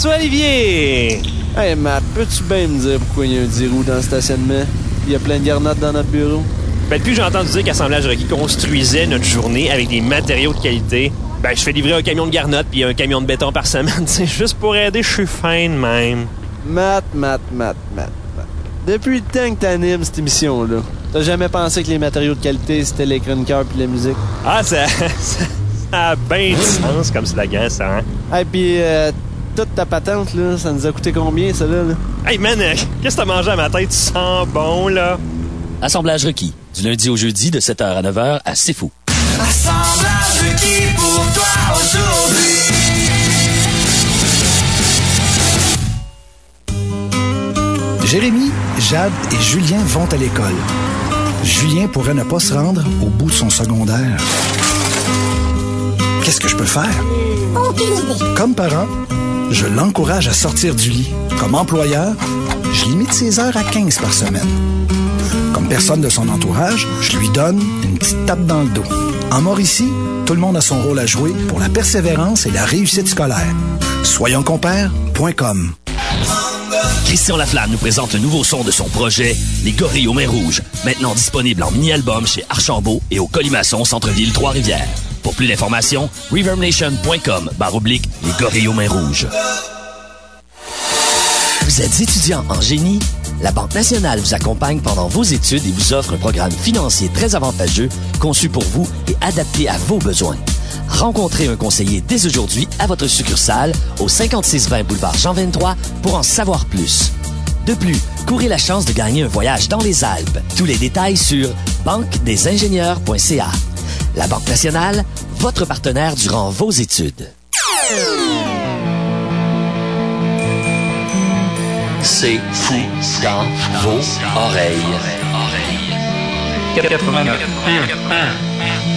François Olivier! Hey, Matt, peux-tu bien me dire pourquoi il y a un 10 roues dans le stationnement? Il y a plein de garnottes dans notre bureau? Ben, depuis que j'ai entendu dire qu'Assemblage Rocky construisait notre journée avec des matériaux de qualité, ben, je fais livrer un camion de garnottes puis un camion de béton par semaine. C'est juste pour aider, je suis fin de même. Matt, Matt, Matt, Matt, Matt. Depuis le temps que t'animes cette émission-là, t'as jamais pensé que les matériaux de qualité, c'était les chroniqueurs puis la musique? Ah, ça, ça, ça a bien du sens comme slogan, ça, hein? Hey, puis euh, toute ta patente, là, ça nous a coûté combien, ça, là? là? Hey, man, euh, qu'est-ce que t'as mangé à ma tête? Tu sens bon, là? Assemblage requis. Du lundi au jeudi de 7h à 9h à C'est Fou. Assemblage requis pour toi aujourd'hui. Jérémy, Jade et Julien vont à l'école. Julien pourrait ne pas se rendre au bout de son secondaire. Qu'est-ce que je peux faire? Comme parent, je l'encourage à sortir du lit. Comme employeur, je limite ses heures à 15 par semaine. Comme personne de son entourage, je lui donne une petite tape dans le dos. En Mauricie, tout le monde a son rôle à jouer pour la persévérance et la réussite scolaire. Soyonscompères.com Christian Laflamme nous présente le nouveau son de son projet, Les Gorilles aux Mains Rouges, maintenant disponible en mini-album chez Archambault et au Colimaçon Centre-Ville Trois-Rivières. Pour plus d'informations, reverbnation.com barre oblique Les Gorilles Mains Rouges. Vous êtes étudiant en génie? La Banque nationale vous accompagne pendant vos études et vous offre un programme financier très avantageux, conçu pour vous et adapté à vos besoins. Rencontrez un conseiller dès aujourd'hui à votre succursale au 5620 boulevard Jean 23 pour en savoir plus. De plus, courez la chance de gagner un voyage dans les Alpes. Tous les détails sur banquedesingénieurs.ca. La Banque nationale, votre partenaire durant vos études. C'est fou dans vos oreilles. 89.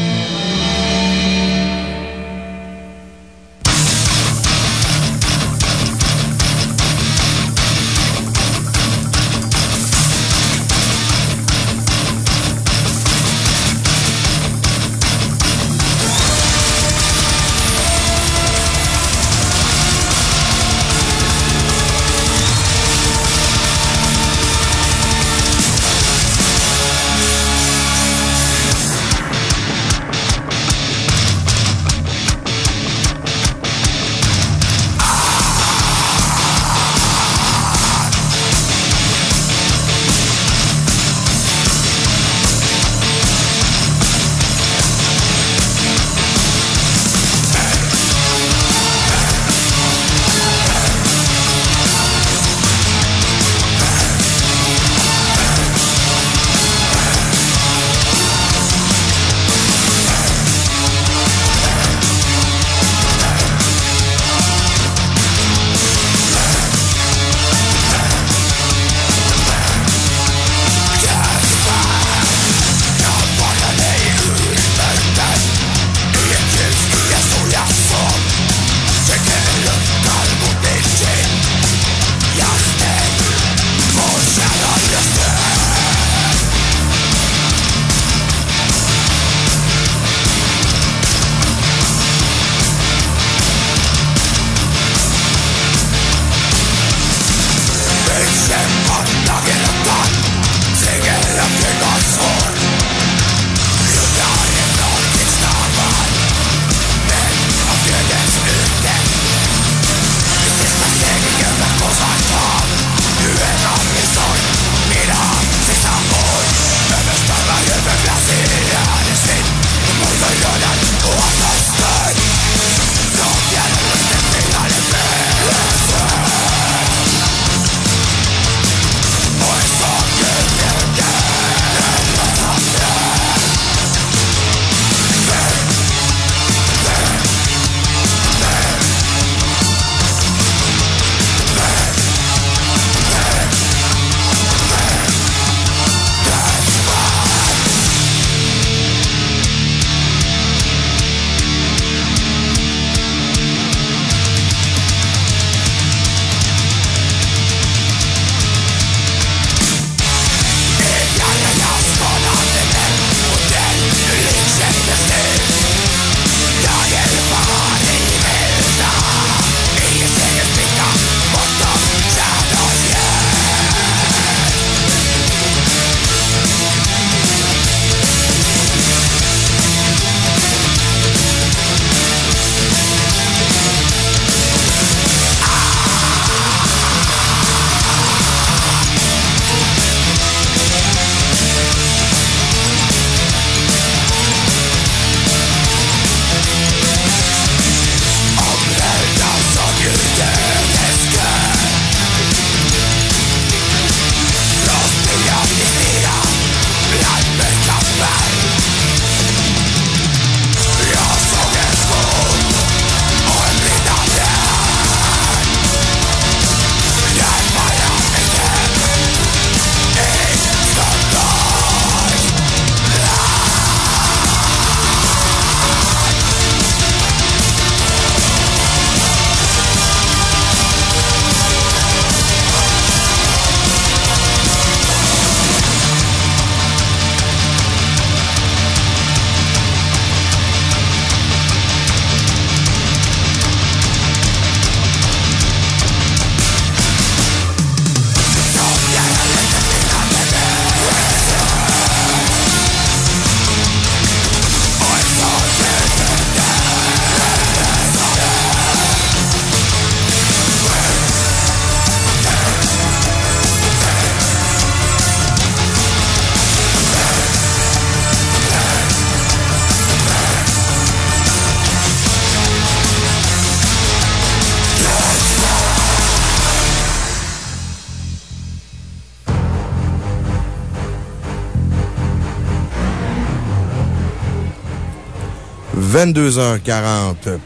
22h40.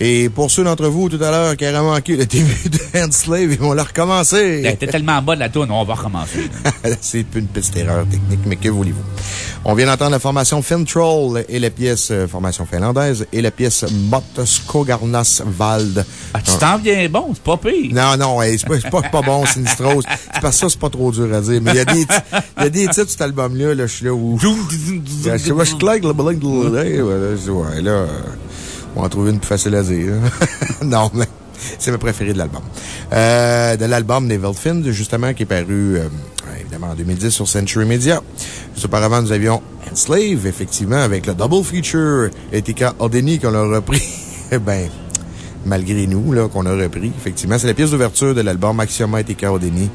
Et pour ceux d'entre vous, tout à l'heure, qui auraient manqué le début de Handslave, ils vont le recommencer. Elle était tellement bas de la tourne, on va recommencer. C'est une petite erreur technique, mais que voulez-vous? On vient d'entendre la formation Fintroll et la pièce, euh, formation finlandaise, et la pièce Motskogarnas Vald. Ah, tu t'en viens bon, c'est pas pire. Non, non, c'est pas, c'est pas, pas bon, Sinistros. C'est parce que ça, c'est pas trop dur à dire. Mais il y a des, il y a des titres de cet album-là, là, je suis là où. Je sais pas, je claque dis, ouais, là, on va en trouver une plus facile à dire. non, mais c'est ma préférée de l'album. Euh, de l'album Nevelfind, justement, qui est paru, euh, évidemment, en 2010 sur Century Media. Juste auparavant, nous avions Enslave, effectivement, avec le double feature, Etika Ordeni, qu'on a repris. ben, malgré nous, là, qu'on a repris. Effectivement, c'est la pièce d'ouverture de l'album Axioma Etika Ordeni,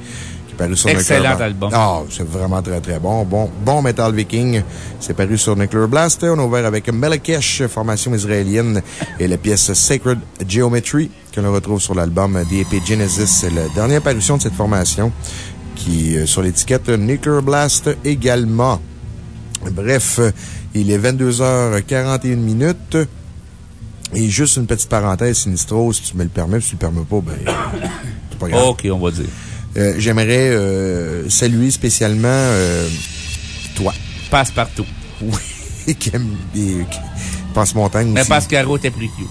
qui est paru sur Excellent Nuclear album. Ah, c'est vraiment très, très bon. Bon, bon Metal Viking. C'est paru sur Nuclear Blast. On a ouvert avec Melakesh, formation israélienne, et la pièce Sacred Geometry, que l'on retrouve sur l'album The Epic Genesis. C'est la dernière apparition de cette formation, qui, est sur l'étiquette Nuclear Blast également. Bref, il est 22h41 minutes. Et juste une petite parenthèse, Sinistro, si tu me le permets, si tu le permets pas, ben, c'est pas grave. OK, on va dire. Euh, J'aimerais euh, saluer spécialement euh, toi. Passe partout. Oui, qui aime qui passe montagne Mais aussi. Pascaro était plus cute.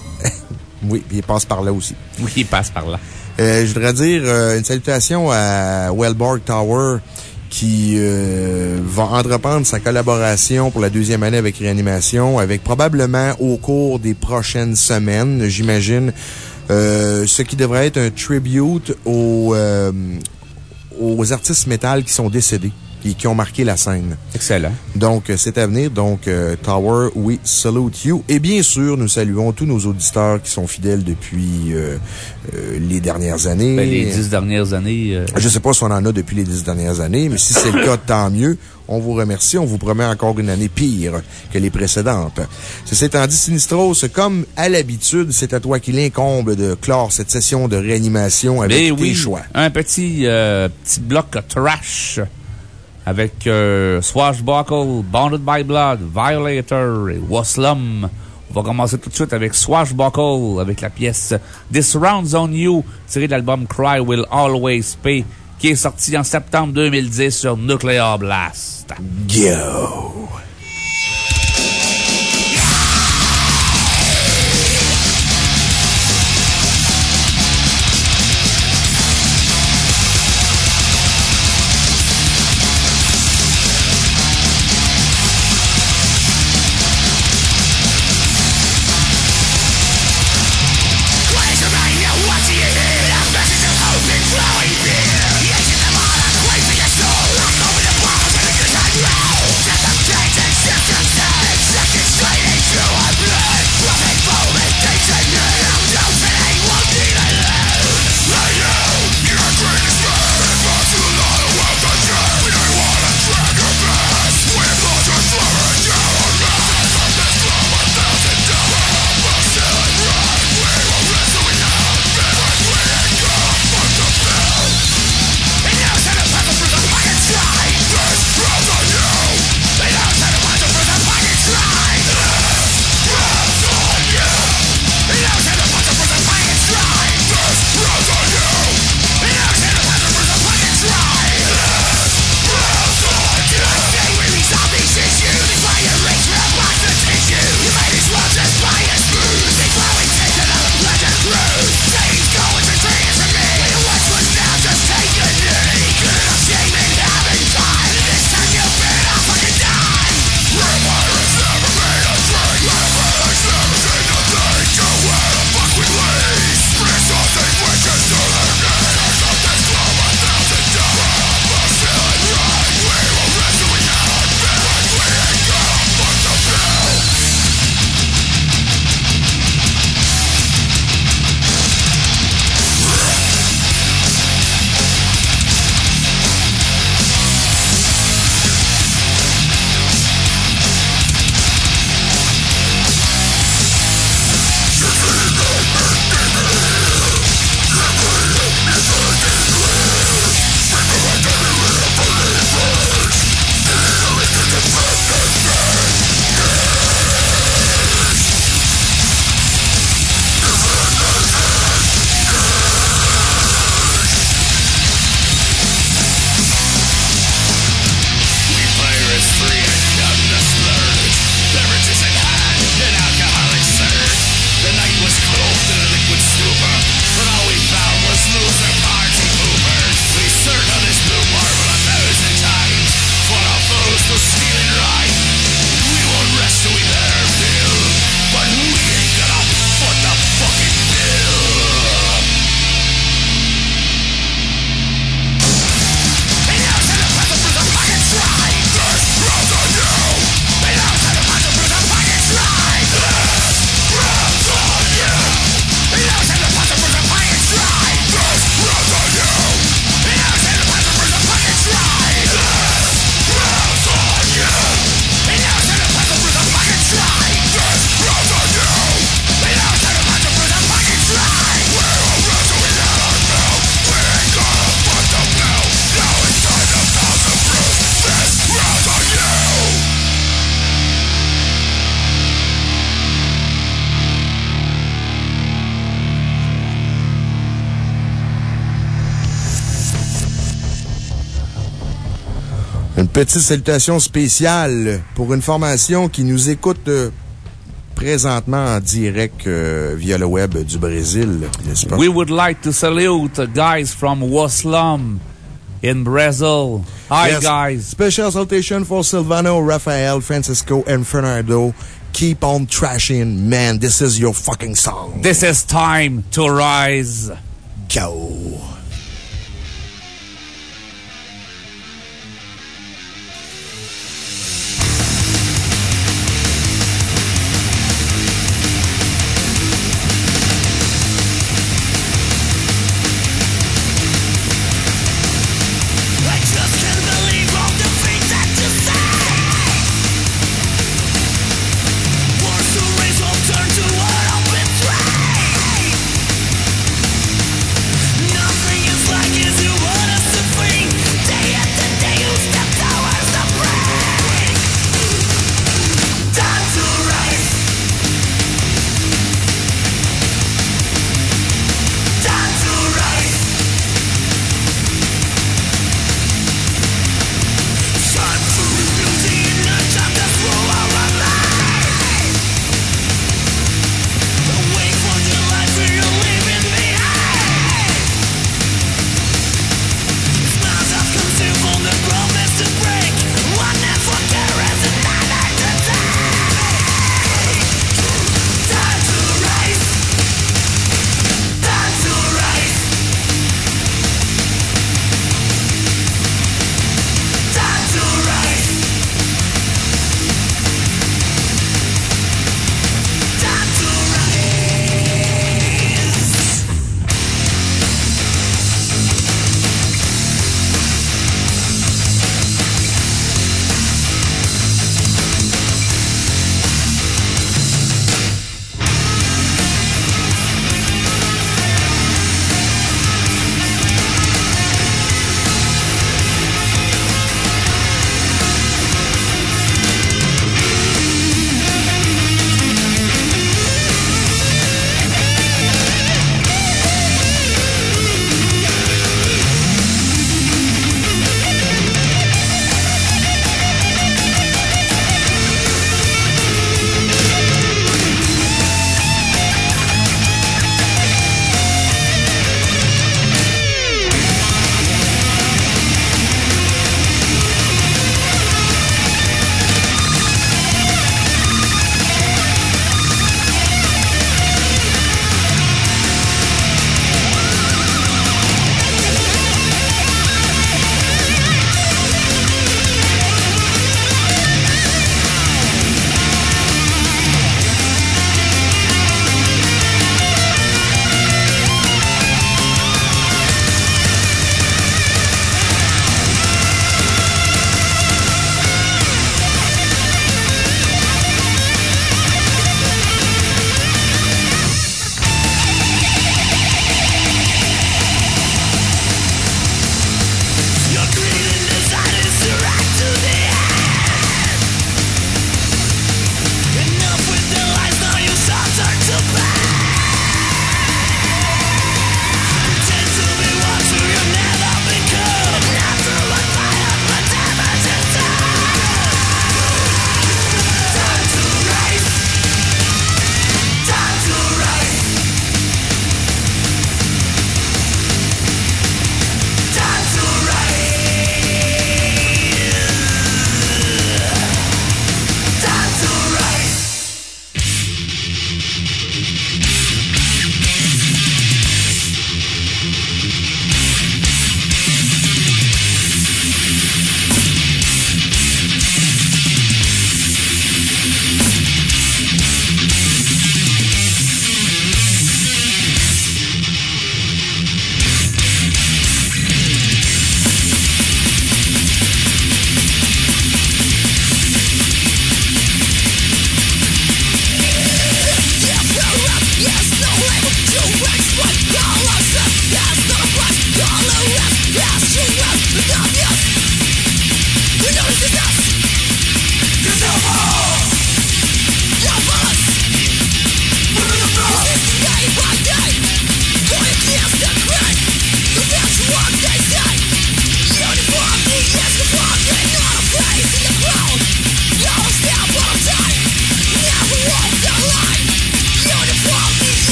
Oui, puis il passe par là aussi. Oui, il passe par là. Euh, je voudrais dire euh, une salutation à Wellborg Tower qui euh, va entreprendre sa collaboration pour la deuxième année avec Réanimation, avec probablement au cours des prochaines semaines, j'imagine, ce qui devrait être un tribute aux, aux artistes métal qui sont décédés et qui ont marqué la scène. Excellent. Donc, euh, c'est à venir. Donc, euh, Tower, we salute you. Et bien sûr, nous saluons tous nos auditeurs qui sont fidèles depuis euh, euh, les dernières années. Ben, les dix dernières années. euh, Je sais pas si on en a depuis les dix dernières années, mais si c'est le cas, tant mieux. On vous remercie. On vous promet encore une année pire que les précédentes. Ceci étant dit, Sinistros, comme à l'habitude, c'est à toi qu'il incombe de clore cette session de réanimation avec tes oui, choix. un petit, euh, petit bloc trash avec euh, Swashbuckle, Bonded by Blood, Violator et Waslum. On va commencer tout de suite avec Swashbuckle, avec la pièce This Rounds on You, tirée de l'album Cry Will Always Pay, qui est sorti en septembre 2010 sur Nuclear Blast. Go! Petite salutation spéciale pour une formation qui nous écoute euh, présentement en direct euh, via le web du Brésil, n'est-ce pas? We would like to salute guys from Waslam in Brazil. Hi, Yes. guys. Special salutation for Silvano, Rafael, Francisco, and Fernando. Keep on trashing, man. This is your fucking song. This is time to rise. Go.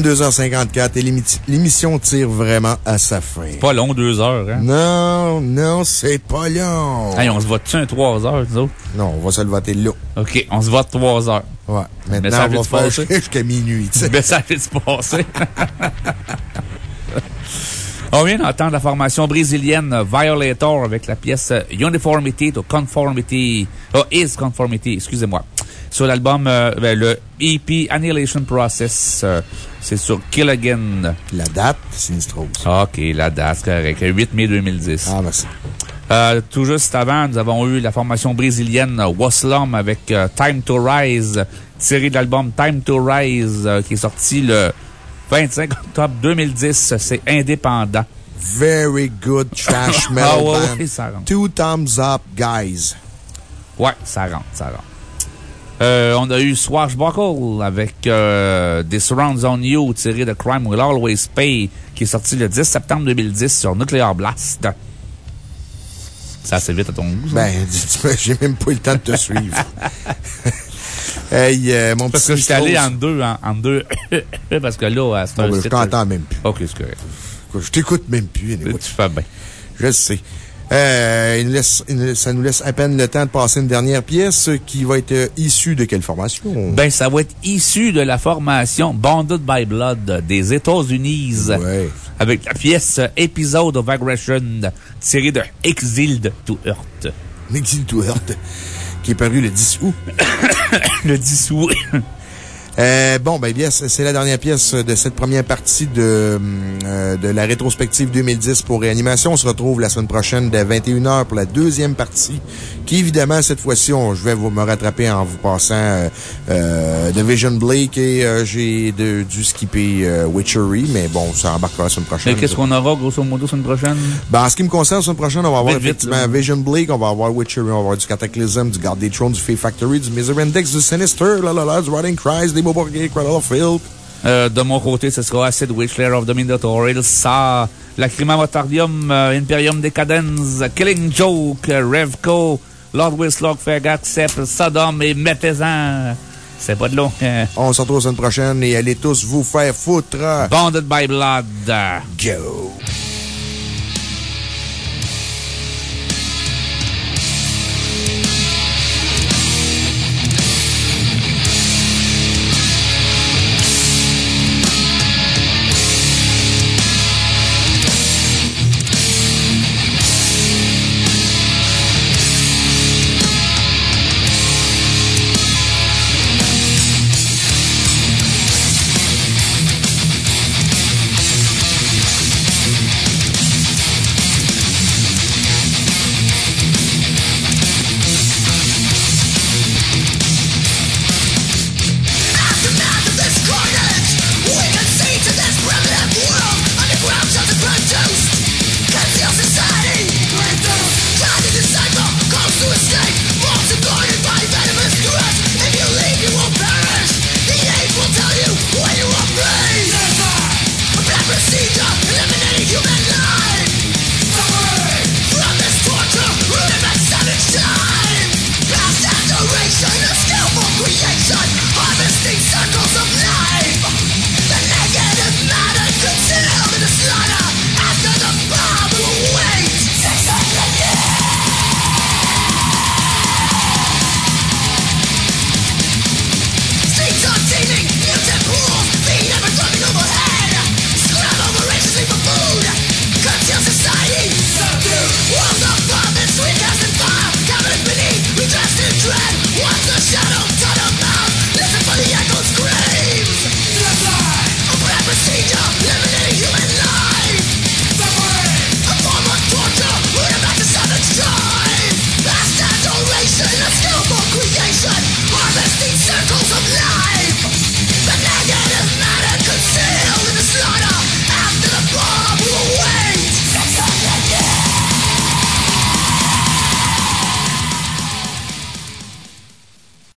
22h54 et l'émi- l'émission tire vraiment à sa fin. Pas long, deux heures, hein? Non, non, c'est pas long. Hey, on se vote-tu un trois heures, nous autres? Non, on va se le voter là. OK, on se vote trois heures. Ouais. Mais Maintenant, ça on va faire passer? jusqu'à minuit, tu sais. Mais ça fait se passer? On vient d'entendre la formation brésilienne Violator avec la pièce Uniformity to Conformity. Oh, Is Conformity, excusez-moi. Sur l'album, euh, ben, le EP Annihilation Process. euh, c'est sur Kill Again. La date, Sinistros. OK, la date, c'est correct. 8 mai 2010. Ah, merci. Euh, tout juste avant, nous avons eu la formation brésilienne Waslam avec Time to Rise, tiré de l'album Time to Rise, qui est sorti le 25 octobre 2010. C'est indépendant. Very good trash metal Ah ouais, ouais. Two thumbs up, guys. Ouais, ça rentre, ça rentre. Euh, on a eu Swashbuckle avec euh, Des Surrounds on You, tiré de Crime Will Always Pay, qui est sorti le 10 septembre 2010 sur Nuclear Blast. Ça, c'est vite à ton goût? Ben, dis-moi, j'ai même pas eu le temps de te suivre. hey, euh, mon Parce que je suis allé en deux, en, en deux, parce que là, c'est Bon, un ben, je t'entends même plus. Ok, c'est correct. Je t'écoute même plus. anyway. Tu fais bien. Je le sais. Euh, il nous laisse- il nous- ça nous laisse à peine le temps de passer une dernière pièce qui va être euh, issue de quelle formation? Ben, ça va être issu de la formation Bonded by Blood des États-Unis. Ouais. Avec la pièce Episode of Aggression tirée de Exiled to Earth. Exil to Earth, qui est paru le 10 août. le 10 août. Euh, bon, ben, bien, c'est c'est la dernière pièce de cette première partie de, euh, de la rétrospective 2010 pour réanimation. On se retrouve la semaine prochaine dès 21h pour la deuxième partie, qui évidemment, cette fois-ci, on- je vais vous, me rattraper en vous passant euh, euh, de Vision Blake et euh, j'ai de- dû skipper euh, Witchery, mais bon, ça embarquera la semaine prochaine. Mais qu'est-ce qu'on aura, grosso modo, semaine prochaine? Ben, en ce qui me concerne, la semaine prochaine, on va avoir Vite, effectivement. Vision Blake, on va avoir Witchery, on va avoir du Cataclysm, du Garde des Thrones, du Fey Factory, du Misery Index, du Sinister, là, là, là, du Rotting Christ, des Boborgay, Cradle of Filth. Euh, de mon côté, ce sera Acid Witch, Lair of the Minotaur, Ilsa, Lacrima Motardium, euh, Imperium Decadence, Killing Joke, Revco, Lord Whistlock, Fergat, Sepp, Sodom et Mettezan. C'est pas de long. hein? On se retrouve la semaine prochaine et allez tous vous faire foutre. Bonded by Blood. Go!